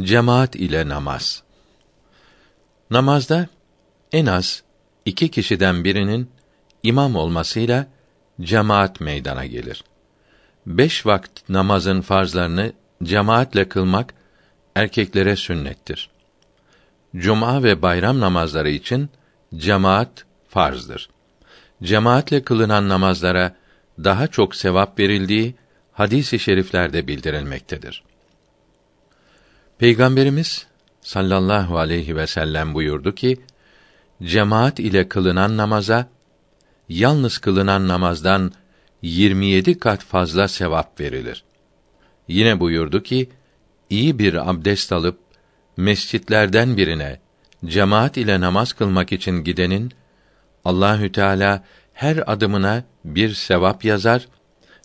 Cemaat ile namaz. Namazda en az iki kişiden birinin imam olmasıyla cemaat meydana gelir. Beş vakit namazın farzlarını cemaatle kılmak erkeklere sünnettir. Cuma ve bayram namazları için cemaat farzdır. Cemaatle kılınan namazlara daha çok sevap verildiği hadis-i şeriflerde bildirilmektedir. Peygamberimiz sallallahu aleyhi ve sellem buyurdu ki: Cemaat ile kılınan namaza yalnız kılınan namazdan 27 kat fazla sevap verilir. Yine buyurdu ki: iyi bir abdest alıp mescitlerden birine cemaat ile namaz kılmak için gidenin Allahü Teala her adımına bir sevap yazar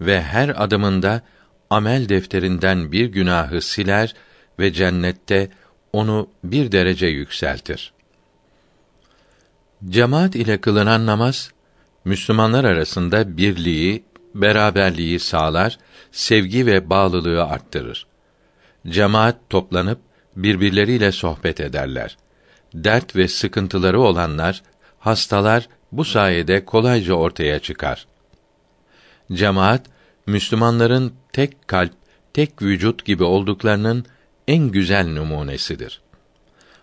ve her adımında amel defterinden bir günahı siler ve cennette onu bir derece yükseltir. Cemaat ile kılınan namaz Müslümanlar arasında birliği, beraberliği sağlar, sevgi ve bağlılığı arttırır. Cemaat toplanıp birbirleriyle sohbet ederler. Dert ve sıkıntıları olanlar, hastalar bu sayede kolayca ortaya çıkar. Cemaat Müslümanların tek kalp, tek vücut gibi olduklarının en güzel numunesidir.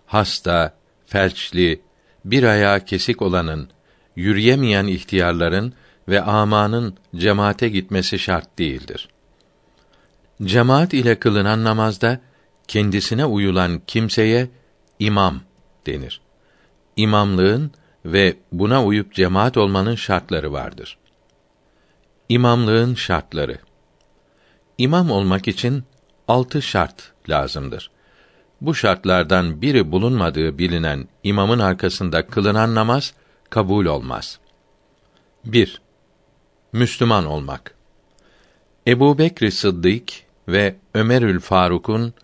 Hasta, felçli, bir ayağı kesik olanın, yürüyemeyen ihtiyarların ve amanın cemaate gitmesi şart değildir. Cemaat ile kılınan namazda kendisine uyulan kimseye imam denir. İmamlığın ve buna uyup cemaat olmanın şartları vardır. İmamlığın şartları. İmam olmak için altı şart lazımdır. Bu şartlardan biri bulunmadığı bilinen imamın arkasında kılınan namaz kabul olmaz. 1. Müslüman olmak. Ebu Bekr Sıddık ve Ömerül Faruk'un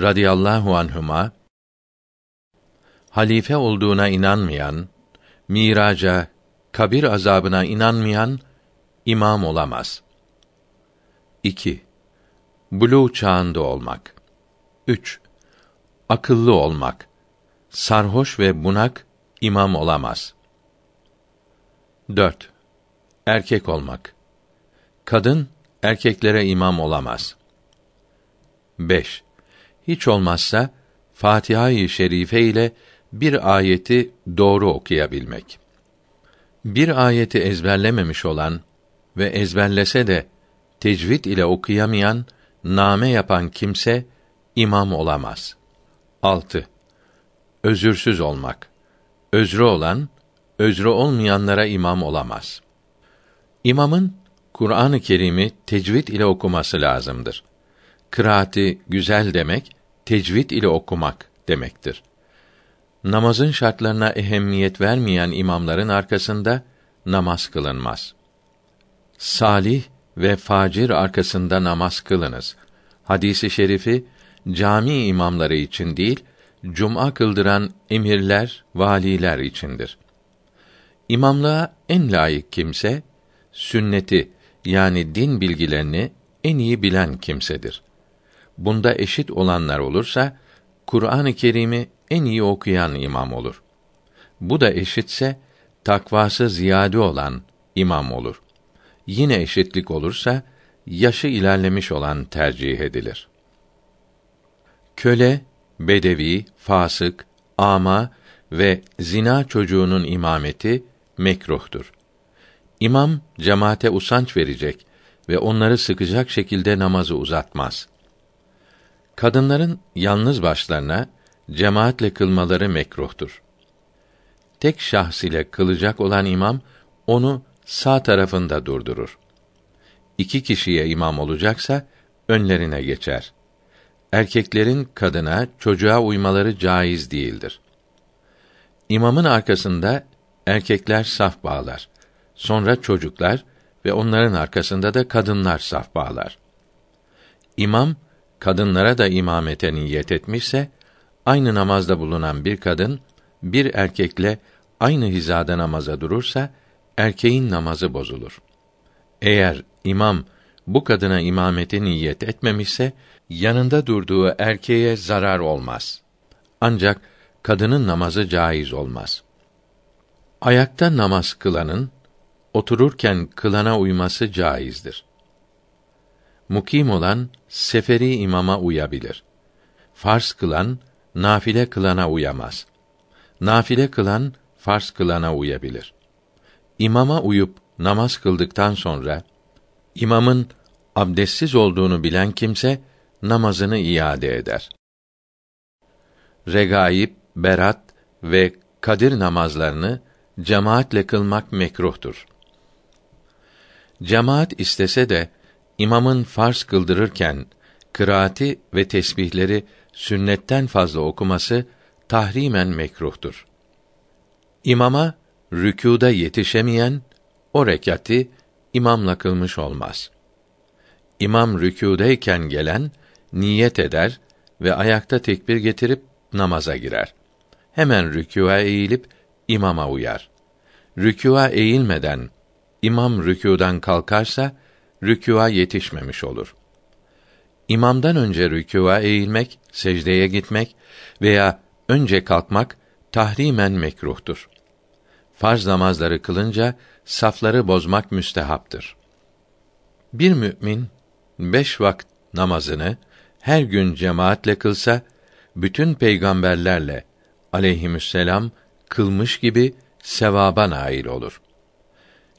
radıyallahu anhuma halife olduğuna inanmayan, miraca, kabir azabına inanmayan imam olamaz. 2. Bulu çağında olmak. 3. Akıllı olmak. Sarhoş ve bunak imam olamaz. 4. Erkek olmak. Kadın erkeklere imam olamaz. 5. Hiç olmazsa Fatiha-i Şerife ile bir ayeti doğru okuyabilmek. Bir ayeti ezberlememiş olan ve ezberlese de tecvid ile okuyamayan, name yapan kimse imam olamaz. 6. Özürsüz olmak. Özrü olan, özrü olmayanlara imam olamaz. İmamın Kur'an-ı Kerim'i tecvid ile okuması lazımdır. Kıraati güzel demek, tecvid ile okumak demektir. Namazın şartlarına ehemmiyet vermeyen imamların arkasında namaz kılınmaz. Salih ve facir arkasında namaz kılınız. Hadisi şerifi cami imamları için değil, cuma kıldıran emirler, valiler içindir. İmamlığa en layık kimse sünneti yani din bilgilerini en iyi bilen kimsedir. Bunda eşit olanlar olursa Kur'an-ı Kerim'i en iyi okuyan imam olur. Bu da eşitse takvası ziyade olan imam olur. Yine eşitlik olursa yaşı ilerlemiş olan tercih edilir. Köle, bedevi, fasık, ama ve zina çocuğunun imameti mekruhtur. İmam cemaate usanç verecek ve onları sıkacak şekilde namazı uzatmaz. Kadınların yalnız başlarına cemaatle kılmaları mekruhtur. Tek şahs ile kılacak olan imam onu sağ tarafında durdurur. İki kişiye imam olacaksa önlerine geçer. Erkeklerin kadına, çocuğa uymaları caiz değildir. İmamın arkasında erkekler saf bağlar. Sonra çocuklar ve onların arkasında da kadınlar saf bağlar. İmam kadınlara da imamete niyet etmişse aynı namazda bulunan bir kadın bir erkekle aynı hizada namaza durursa erkeğin namazı bozulur. Eğer imam bu kadına imamete niyet etmemişse yanında durduğu erkeğe zarar olmaz. Ancak kadının namazı caiz olmaz. Ayakta namaz kılanın otururken kılana uyması caizdir. Mukim olan seferi imama uyabilir. Farz kılan nafile kılana uyamaz. Nafile kılan farz kılana uyabilir. İmama uyup namaz kıldıktan sonra imamın abdestsiz olduğunu bilen kimse namazını iade eder. Regaib, berat ve kadir namazlarını cemaatle kılmak mekruhtur. Cemaat istese de imamın farz kıldırırken kıraati ve tesbihleri sünnetten fazla okuması tahrimen mekruhtur. İmama rükûda yetişemeyen o rekati imamla kılmış olmaz. İmam rükûdeyken gelen niyet eder ve ayakta tekbir getirip namaza girer. Hemen rükûa eğilip imama uyar. Rükûa eğilmeden imam rükûdan kalkarsa rükûa yetişmemiş olur. İmamdan önce rükûa eğilmek, secdeye gitmek veya önce kalkmak tahrimen mekruhtur. Farz namazları kılınca safları bozmak müstehaptır. Bir mümin beş vakit namazını her gün cemaatle kılsa bütün peygamberlerle aleyhisselam kılmış gibi sevaba nail olur.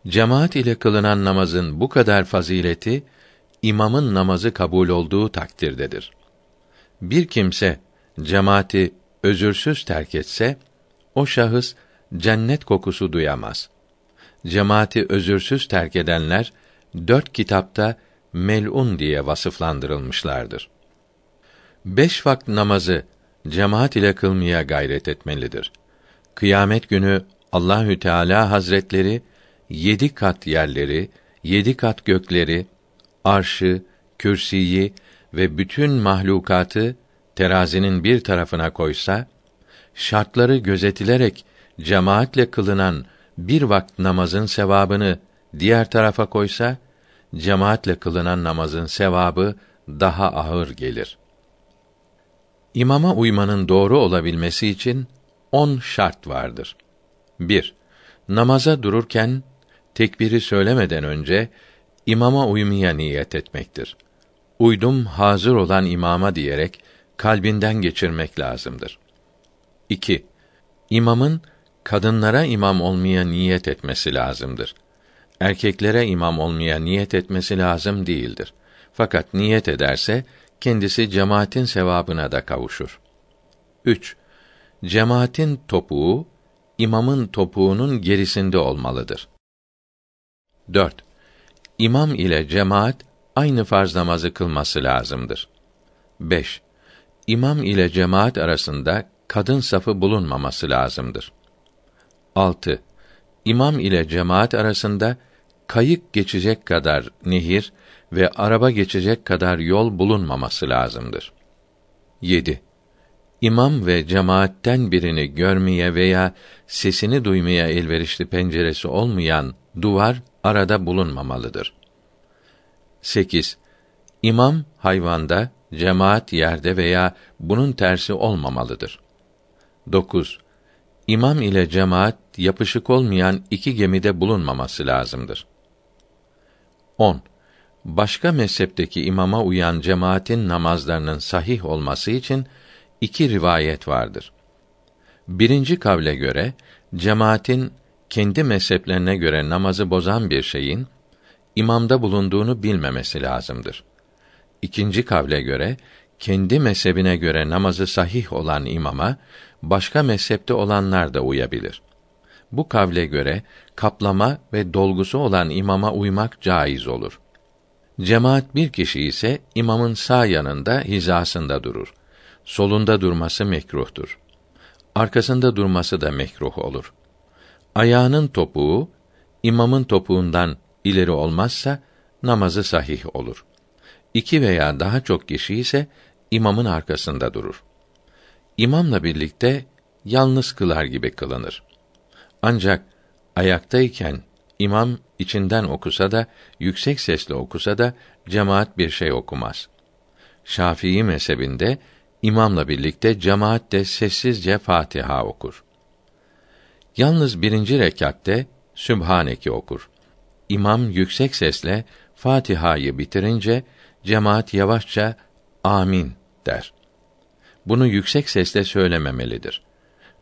Cemaat ile kılınan namazın bu kadar fazileti imamın namazı kabul olduğu takdirdedir. Bir kimse cemaati özürsüz terk etse o şahıs cennet kokusu duyamaz. Cemaati özürsüz terk edenler dört kitapta melun diye vasıflandırılmışlardır. Beş vakit namazı cemaat ile kılmaya gayret etmelidir. Kıyamet günü Allahü Teala Hazretleri yedi kat yerleri, yedi kat gökleri, arşı, kürsiyi ve bütün mahlukatı terazinin bir tarafına koysa, şartları gözetilerek cemaatle kılınan bir vakit namazın sevabını diğer tarafa koysa, cemaatle kılınan namazın sevabı daha ağır gelir. İmama uymanın doğru olabilmesi için on şart vardır. 1. Namaza dururken tekbiri söylemeden önce imama uymaya niyet etmektir. Uydum hazır olan imama diyerek kalbinden geçirmek lazımdır. 2. İmamın kadınlara imam olmaya niyet etmesi lazımdır. Erkeklere imam olmaya niyet etmesi lazım değildir. Fakat niyet ederse kendisi cemaatin sevabına da kavuşur. 3. Cemaatin topuğu imamın topuğunun gerisinde olmalıdır. 4. İmam ile cemaat aynı farz namazı kılması lazımdır. 5. İmam ile cemaat arasında kadın safı bulunmaması lazımdır. 6. İmam ile cemaat arasında kayık geçecek kadar nehir ve araba geçecek kadar yol bulunmaması lazımdır. 7. İmam ve cemaatten birini görmeye veya sesini duymaya elverişli penceresi olmayan duvar arada bulunmamalıdır. 8. İmam hayvanda, cemaat yerde veya bunun tersi olmamalıdır. 9. İmam ile cemaat yapışık olmayan iki gemide bulunmaması lazımdır. 10. Başka mezhepteki imama uyan cemaatin namazlarının sahih olması için iki rivayet vardır. Birinci kavle göre cemaatin kendi mezheplerine göre namazı bozan bir şeyin imamda bulunduğunu bilmemesi lazımdır. İkinci kavle göre kendi mezhebine göre namazı sahih olan imama başka mezhepte olanlar da uyabilir. Bu kavle göre kaplama ve dolgusu olan imama uymak caiz olur. Cemaat bir kişi ise imamın sağ yanında hizasında durur. Solunda durması mekruhtur. Arkasında durması da mekruh olur. Ayağının topuğu imamın topuğundan ileri olmazsa namazı sahih olur. İki veya daha çok kişi ise imamın arkasında durur. İmamla birlikte yalnız kılar gibi kılınır. Ancak ayaktayken imam içinden okusa da yüksek sesle okusa da cemaat bir şey okumaz. Şafii mezhebinde imamla birlikte cemaat de sessizce Fatiha okur. Yalnız birinci rekatte Sübhaneke okur. İmam yüksek sesle Fatiha'yı bitirince cemaat yavaşça amin der. Bunu yüksek sesle söylememelidir.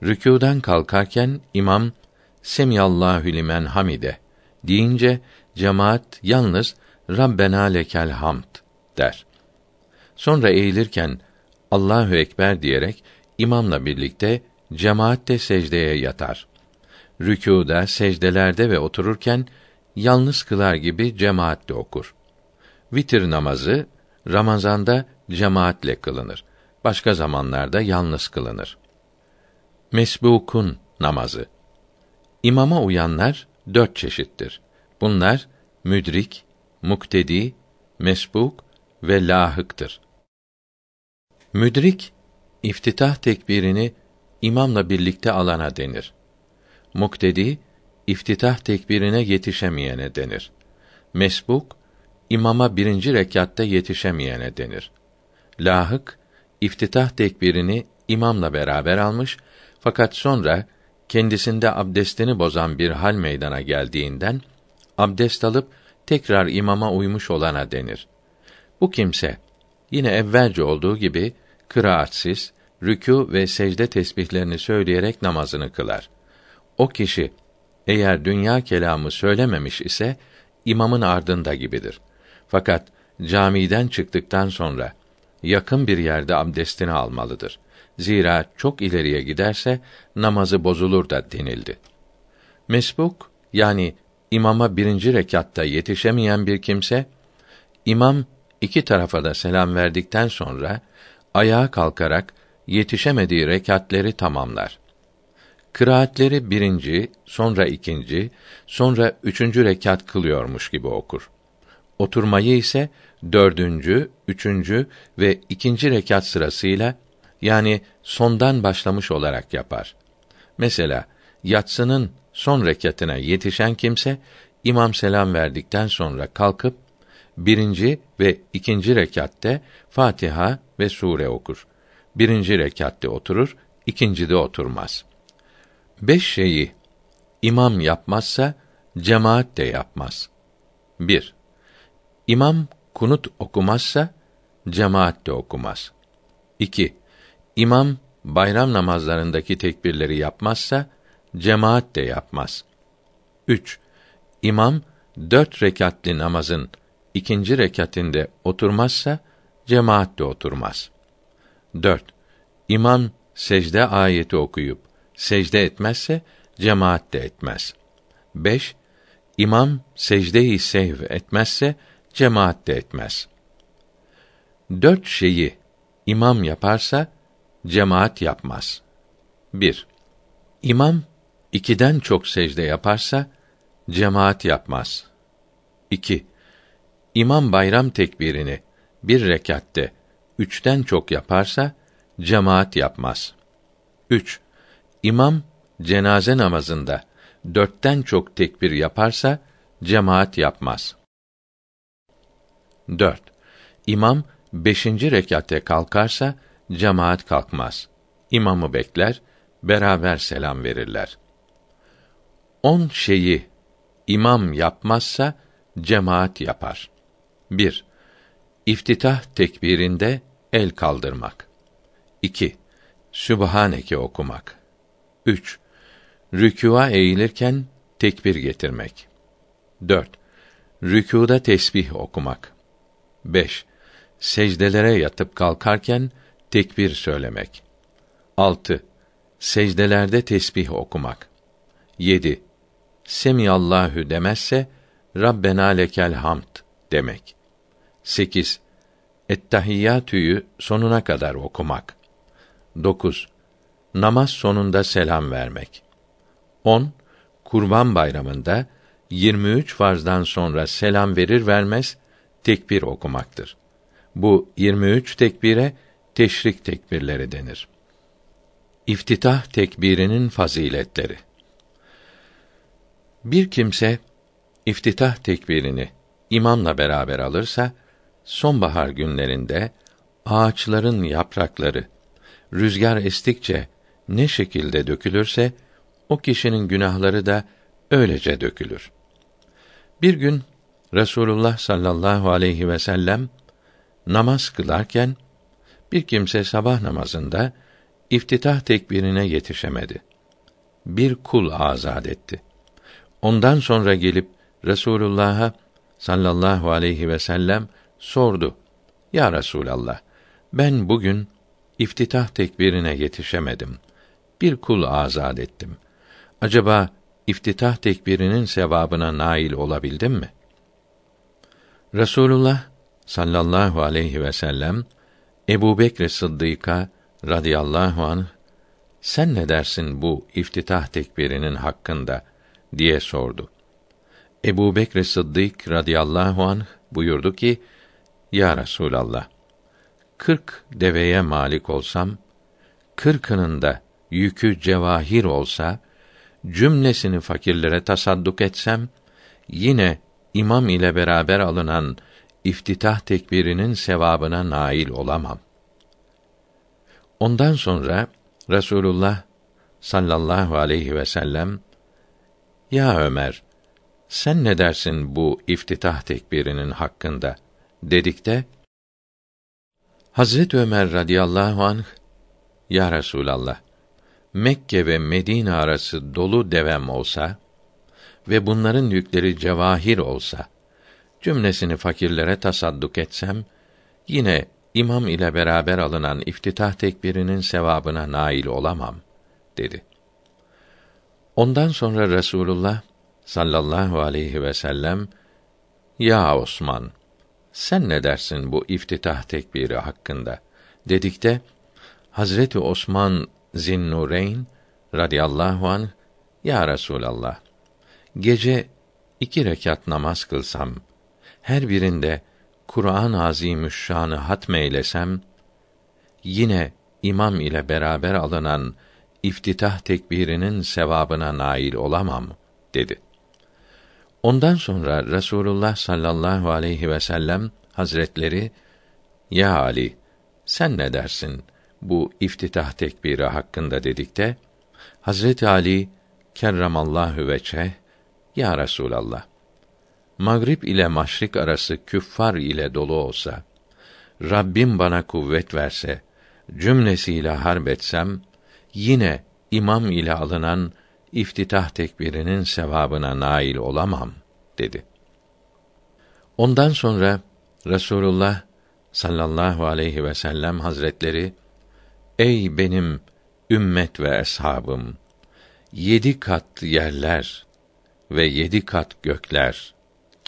Rükûdan kalkarken imam Semiyallahu limen hamide deyince cemaat yalnız Rabbena lekel hamd der. Sonra eğilirken Allahu ekber diyerek imamla birlikte cemaat de secdeye yatar. Rükûda, secdelerde ve otururken yalnız kılar gibi cemaatle okur. Vitir namazı Ramazanda cemaatle kılınır. Başka zamanlarda yalnız kılınır. Mesbukun namazı. İmama uyanlar dört çeşittir. Bunlar müdrik, muktedi, mesbuk ve lahıktır. Müdrik iftitah tekbirini imamla birlikte alana denir. Muktedi iftitah tekbirine yetişemeyene denir. Mesbuk imama birinci rekatta yetişemeyene denir. Lahık iftitah tekbirini imamla beraber almış fakat sonra kendisinde abdestini bozan bir hal meydana geldiğinden abdest alıp tekrar imama uymuş olana denir. Bu kimse yine evvelce olduğu gibi kıraatsiz, rükû ve secde tesbihlerini söyleyerek namazını kılar. O kişi eğer dünya kelamı söylememiş ise imamın ardında gibidir. Fakat camiden çıktıktan sonra yakın bir yerde abdestini almalıdır. Zira çok ileriye giderse namazı bozulur da denildi. Mesbuk yani imama birinci rekatta yetişemeyen bir kimse, imam iki tarafa da selam verdikten sonra ayağa kalkarak yetişemediği rekatleri tamamlar. Kıraatleri birinci, sonra ikinci, sonra üçüncü rekat kılıyormuş gibi okur. Oturmayı ise dördüncü, üçüncü ve ikinci rekat sırasıyla yani sondan başlamış olarak yapar. Mesela yatsının son rekatına yetişen kimse imam selam verdikten sonra kalkıp birinci ve ikinci rekatte Fatiha ve sure okur. Birinci rekatte oturur, ikincide oturmaz. Beş şeyi imam yapmazsa cemaat de yapmaz. 1. İmam kunut okumazsa cemaat de okumaz. 2. İmam bayram namazlarındaki tekbirleri yapmazsa cemaat de yapmaz. 3. İmam dört rekatli namazın ikinci rekatinde oturmazsa cemaat de oturmaz. 4. İmam secde ayeti okuyup secde etmezse cemaat de etmez. 5. İmam secde-i sehv etmezse cemaat de etmez. Dört şeyi imam yaparsa cemaat yapmaz. 1. İmam ikiden çok secde yaparsa cemaat yapmaz. 2. İmam bayram tekbirini bir rekatte üçten çok yaparsa cemaat yapmaz. 3. İmam cenaze namazında dörtten çok tekbir yaparsa cemaat yapmaz. 4. İmam beşinci rekatte kalkarsa cemaat kalkmaz. İmamı bekler, beraber selam verirler. On şeyi imam yapmazsa cemaat yapar. 1. İftitah tekbirinde el kaldırmak. 2. Sübhaneke okumak. 3. Rükûa eğilirken tekbir getirmek. 4. Rükûda tesbih okumak. 5. Secdelere yatıp kalkarken tekbir söylemek. 6. Secdelerde tesbih okumak. 7. Semiyallahu demezse Rabbena lekel hamd demek. 8. Ettehiyyatü'yü sonuna kadar okumak. 9. Namaz sonunda selam vermek. 10. Kurban Bayramında 23 farzdan sonra selam verir vermez tekbir okumaktır. Bu 23 tekbire teşrik tekbirleri denir. İftitah tekbirinin faziletleri. Bir kimse iftitah tekbirini imamla beraber alırsa sonbahar günlerinde ağaçların yaprakları rüzgar estikçe ne şekilde dökülürse o kişinin günahları da öylece dökülür. Bir gün Resulullah sallallahu aleyhi ve sellem namaz kılarken bir kimse sabah namazında iftitah tekbirine yetişemedi. Bir kul azad etti. Ondan sonra gelip Resulullah'a sallallahu aleyhi ve sellem sordu. Ya Resulallah, ben bugün iftitah tekbirine yetişemedim. Bir kul azad ettim. Acaba iftitah tekbirinin sevabına nail olabildim mi? Resulullah sallallahu aleyhi ve sellem Ebu Bekr Sıddık'a radıyallahu anh sen ne dersin bu iftitah tekbirinin hakkında diye sordu. Ebu Bekr Sıddık radıyallahu anh buyurdu ki, Ya Resulallah, kırk deveye malik olsam, kırkının da yükü cevahir olsa, cümlesini fakirlere tasadduk etsem, yine imam ile beraber alınan iftitah tekbirinin sevabına nail olamam. Ondan sonra Resulullah sallallahu aleyhi ve sellem Ya Ömer sen ne dersin bu iftitah tekbirinin hakkında dedikte Hazret Ömer radıyallahu anh Ya Resulallah Mekke ve Medine arası dolu devem olsa ve bunların yükleri cevahir olsa cümlesini fakirlere tasadduk etsem yine imam ile beraber alınan iftitah tekbirinin sevabına nail olamam dedi. Ondan sonra Resulullah sallallahu aleyhi ve sellem Ya Osman sen ne dersin bu iftitah tekbiri hakkında dedikte Hazreti Osman Zinnureyn radıyallahu an Ya Resulallah gece iki rekat namaz kılsam her birinde Kur'an-ı Azimüşşan'ı hatmeylesem yine imam ile beraber alınan iftitah tekbirinin sevabına nail olamam dedi. Ondan sonra Resulullah sallallahu aleyhi ve sellem Hazretleri Ya Ali sen ne dersin bu iftitah tekbiri hakkında dedikte Hazreti Ali kerramallahu veçe Ya Resulallah Magrib ile maşrik arası küffar ile dolu olsa, Rabbim bana kuvvet verse, cümlesiyle harp etsem, yine imam ile alınan iftitah tekbirinin sevabına nail olamam dedi. Ondan sonra Resulullah sallallahu aleyhi ve sellem hazretleri Ey benim ümmet ve eshabım yedi kat yerler ve yedi kat gökler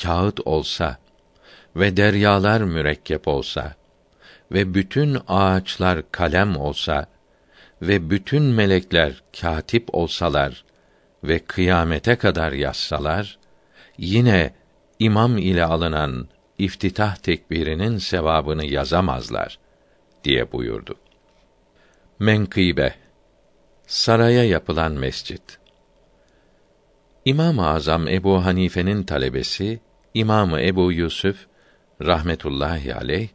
kağıt olsa ve deryalar mürekkep olsa ve bütün ağaçlar kalem olsa ve bütün melekler katip olsalar ve kıyamete kadar yazsalar yine imam ile alınan iftitah tekbirinin sevabını yazamazlar diye buyurdu. Menkıbe Saraya yapılan mescit İmam-ı Azam Ebu Hanife'nin talebesi İmamı Ebu Yusuf rahmetullahi aleyh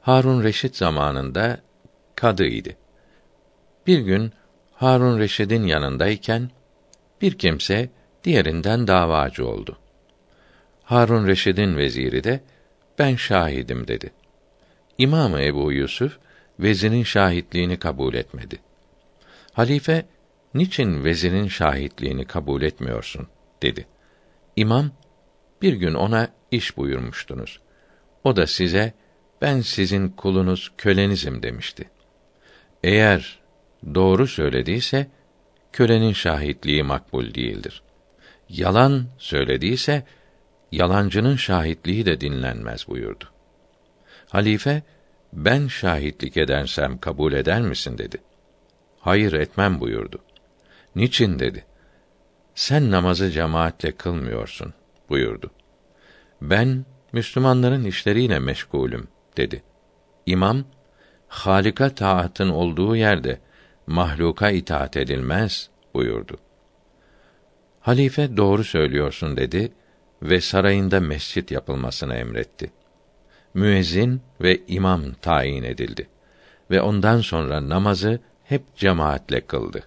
Harun Reşit zamanında kadıydı. Bir gün Harun Reşid'in yanındayken bir kimse diğerinden davacı oldu. Harun Reşid'in veziri de ben şahidim dedi. İmamı Ebu Yusuf vezirin şahitliğini kabul etmedi. Halife niçin vezirin şahitliğini kabul etmiyorsun dedi. İmam bir gün ona iş buyurmuştunuz. O da size ben sizin kulunuz, kölenizim demişti. Eğer doğru söylediyse kölenin şahitliği makbul değildir. Yalan söylediyse yalancının şahitliği de dinlenmez buyurdu. Halife ben şahitlik edersem kabul eder misin dedi. Hayır etmem buyurdu. Niçin dedi. Sen namazı cemaatle kılmıyorsun buyurdu. Ben Müslümanların işleriyle meşgulüm dedi. İmam Halika taatın olduğu yerde mahluka itaat edilmez buyurdu. Halife doğru söylüyorsun dedi ve sarayında mescit yapılmasını emretti. müezzin ve imam tayin edildi ve ondan sonra namazı hep cemaatle kıldı.